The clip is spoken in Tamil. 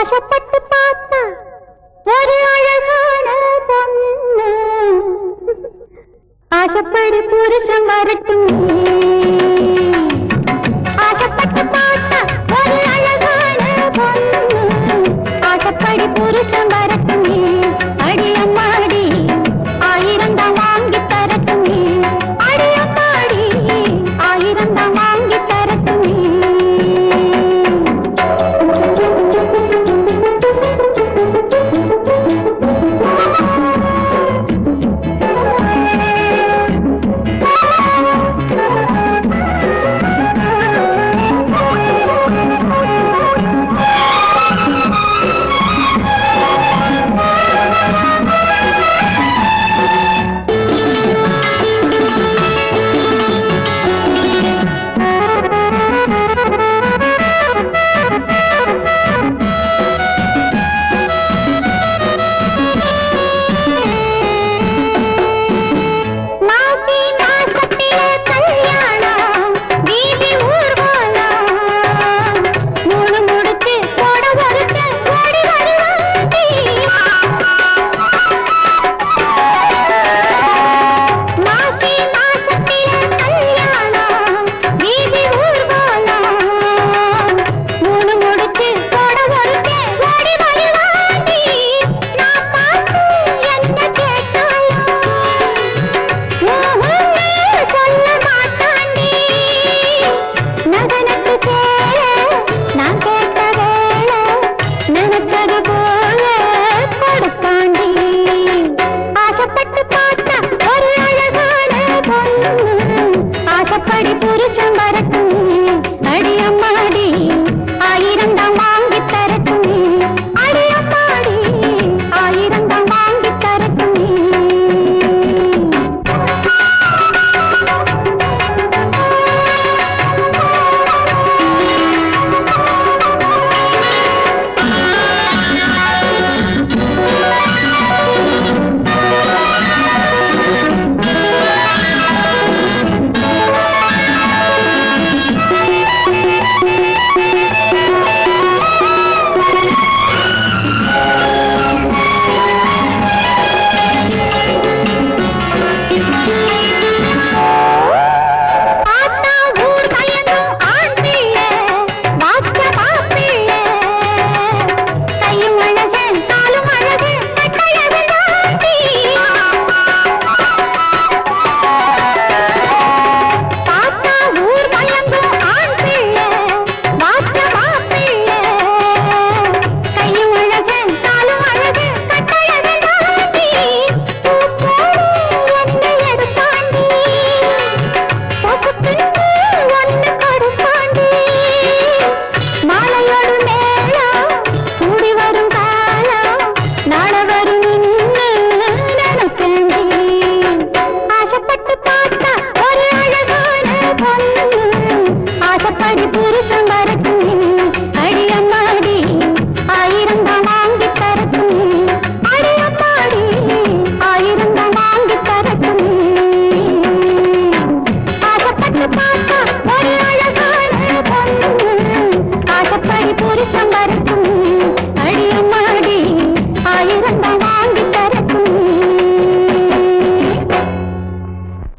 ஆசைப்பட்டு பார்த்தா ஒரு அழகான பொண்ணு. ஆசைப்படு புருஷன் வரட்டும். ஆசைப்பட்டு பார்த்தா ஒரு அழகான பொண்ணு. ஆசைப்படு புருஷன் வரட்டும். வாங்கி தரட்டும். அடியம்மாடி ஆயிரம் தான்